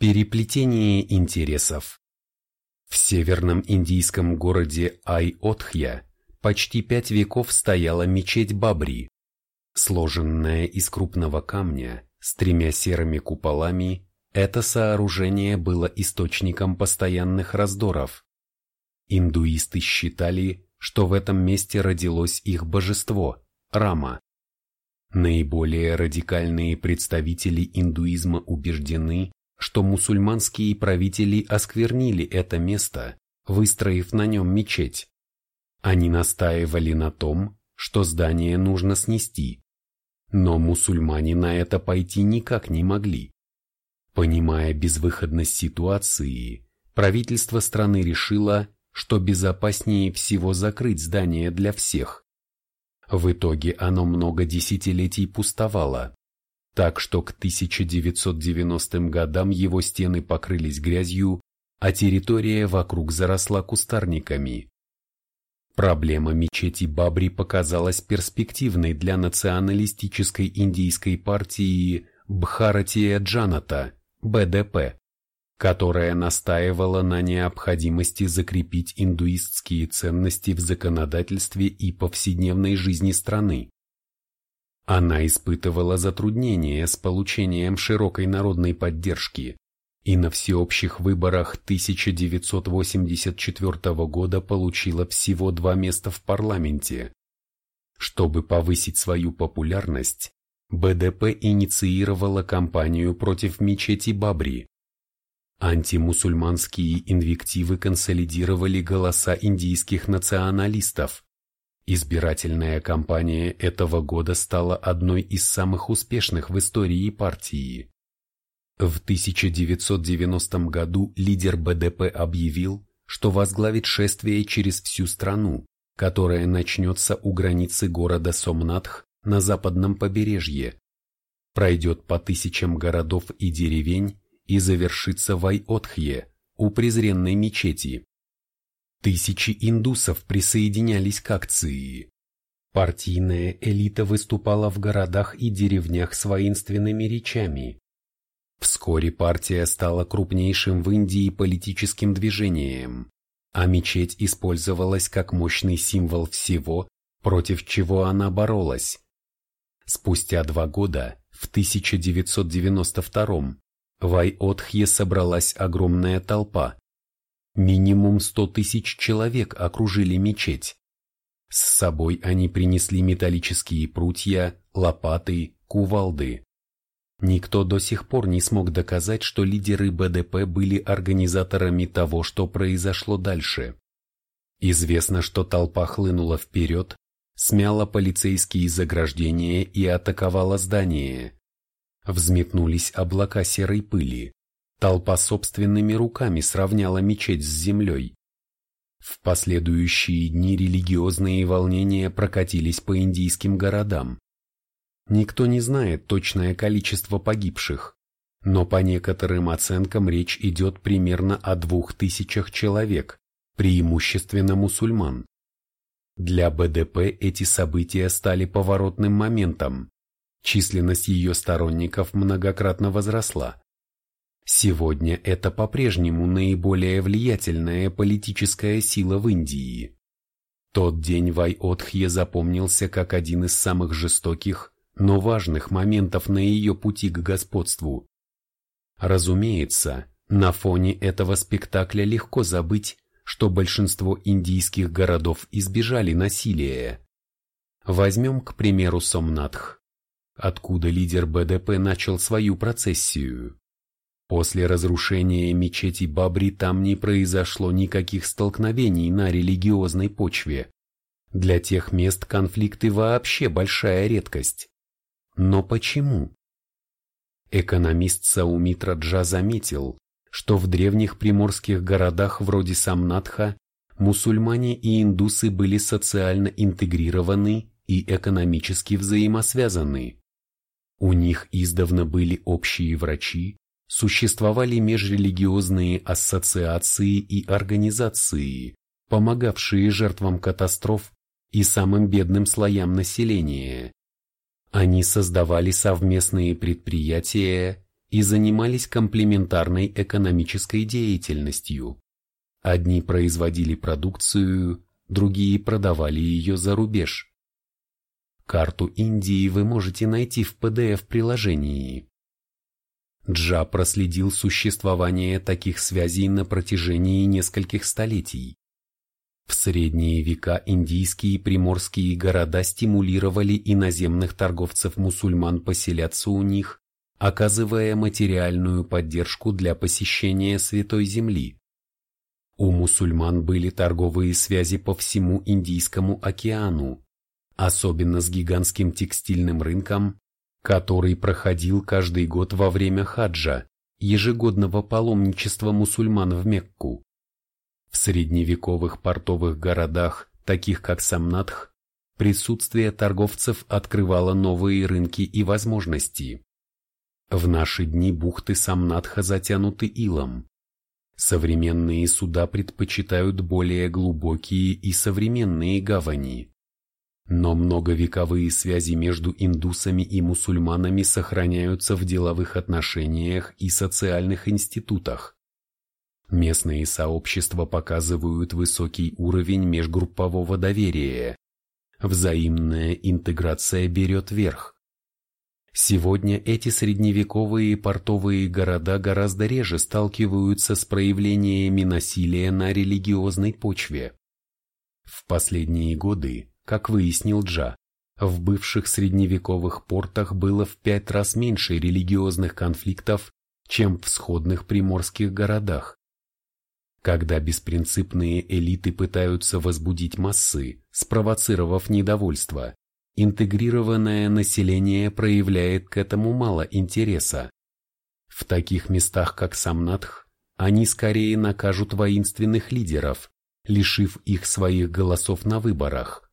Переплетение интересов. В северном индийском городе Ай-Отхья почти пять веков стояла мечеть Бабри, сложенная из крупного камня с тремя серыми куполами. Это сооружение было источником постоянных раздоров. Индуисты считали, что в этом месте родилось их божество – Рама. Наиболее радикальные представители индуизма убеждены, что мусульманские правители осквернили это место, выстроив на нем мечеть. Они настаивали на том, что здание нужно снести. Но мусульмане на это пойти никак не могли. Понимая безвыходность ситуации, правительство страны решило, что безопаснее всего закрыть здание для всех. В итоге оно много десятилетий пустовало так что к 1990 годам его стены покрылись грязью, а территория вокруг заросла кустарниками. Проблема мечети Бабри показалась перспективной для националистической индийской партии Бхаратия Джаната, БДП, которая настаивала на необходимости закрепить индуистские ценности в законодательстве и повседневной жизни страны. Она испытывала затруднения с получением широкой народной поддержки и на всеобщих выборах 1984 года получила всего два места в парламенте. Чтобы повысить свою популярность, БДП инициировала кампанию против мечети Бабри. Антимусульманские инвективы консолидировали голоса индийских националистов, Избирательная кампания этого года стала одной из самых успешных в истории партии. В 1990 году лидер БДП объявил, что возглавит шествие через всю страну, которое начнется у границы города Сомнатх на западном побережье, пройдет по тысячам городов и деревень и завершится в Айотхье, у презренной мечети. Тысячи индусов присоединялись к акции. Партийная элита выступала в городах и деревнях с воинственными речами. Вскоре партия стала крупнейшим в Индии политическим движением, а мечеть использовалась как мощный символ всего, против чего она боролась. Спустя два года, в 1992 в Айотхье собралась огромная толпа, Минимум сто тысяч человек окружили мечеть. С собой они принесли металлические прутья, лопаты, кувалды. Никто до сих пор не смог доказать, что лидеры БДП были организаторами того, что произошло дальше. Известно, что толпа хлынула вперед, смяла полицейские заграждения и атаковала здание. Взметнулись облака серой пыли. Толпа собственными руками сравняла мечеть с землей. В последующие дни религиозные волнения прокатились по индийским городам. Никто не знает точное количество погибших, но по некоторым оценкам речь идет примерно о двух тысячах человек, преимущественно мусульман. Для БДП эти события стали поворотным моментом. Численность ее сторонников многократно возросла. Сегодня это по-прежнему наиболее влиятельная политическая сила в Индии. Тот день в Айотхье запомнился как один из самых жестоких, но важных моментов на ее пути к господству. Разумеется, на фоне этого спектакля легко забыть, что большинство индийских городов избежали насилия. Возьмем, к примеру, Сомнатх, откуда лидер БДП начал свою процессию. После разрушения мечети Бабри там не произошло никаких столкновений на религиозной почве. Для тех мест конфликты вообще большая редкость. Но почему? Экономист Саумитра Джа заметил, что в древних приморских городах вроде Самнатха мусульмане и индусы были социально интегрированы и экономически взаимосвязаны. У них издавна были общие врачи, существовали межрелигиозные ассоциации и организации, помогавшие жертвам катастроф и самым бедным слоям населения. Они создавали совместные предприятия и занимались комплементарной экономической деятельностью. Одни производили продукцию, другие продавали ее за рубеж. Карту Индии вы можете найти в PDF-приложении. Джа проследил существование таких связей на протяжении нескольких столетий. В средние века индийские приморские города стимулировали иноземных торговцев-мусульман поселяться у них, оказывая материальную поддержку для посещения Святой Земли. У мусульман были торговые связи по всему Индийскому океану, особенно с гигантским текстильным рынком, который проходил каждый год во время хаджа, ежегодного паломничества мусульман в Мекку. В средневековых портовых городах, таких как Самнатх, присутствие торговцев открывало новые рынки и возможности. В наши дни бухты Самнатха затянуты илом. Современные суда предпочитают более глубокие и современные гавани. Но многовековые связи между индусами и мусульманами сохраняются в деловых отношениях и социальных институтах. Местные сообщества показывают высокий уровень межгруппового доверия. Взаимная интеграция берет верх. Сегодня эти средневековые портовые города гораздо реже сталкиваются с проявлениями насилия на религиозной почве. В последние годы как выяснил Джа, в бывших средневековых портах было в пять раз меньше религиозных конфликтов, чем в сходных приморских городах. Когда беспринципные элиты пытаются возбудить массы, спровоцировав недовольство, интегрированное население проявляет к этому мало интереса. В таких местах, как Самнатх, они скорее накажут воинственных лидеров, лишив их своих голосов на выборах.